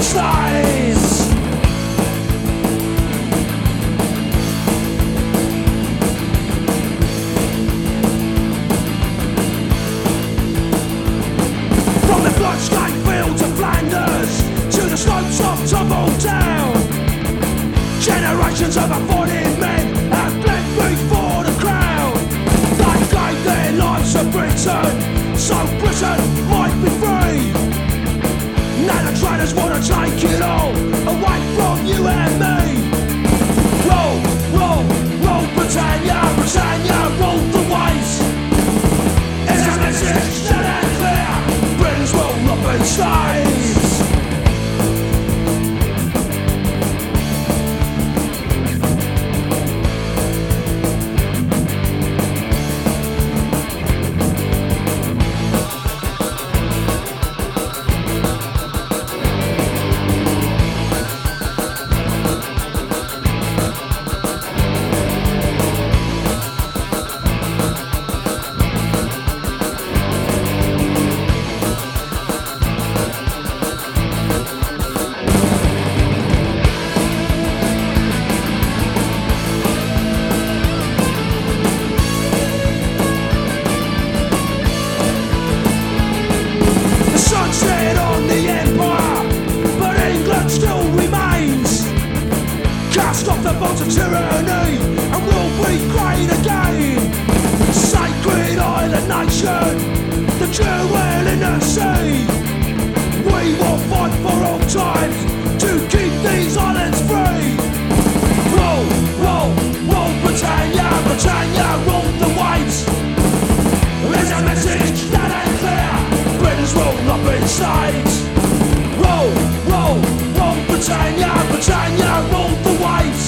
inside just wanna take it all away from you and me. Roll, roll, roll, Britannia, Britannia, roll the waves. It's nation, the jewel in the sea. We will fight for all times to keep these islands free. Roll, roll, roll, Britannia, Britannia, roll the waves. There's a message that ain't clear. Britain's roll up in sides. Roll, roll, roll, Britannia, Britannia, roll the waves.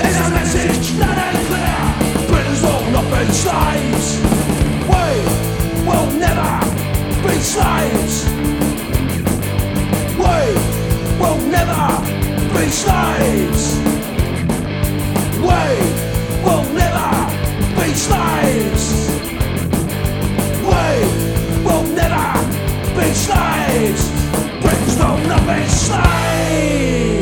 There's a message that ain't clear. Britain's roll up in sides. Slaves. We will never be slaves. We will never be slaves. Britain's will not be slaves.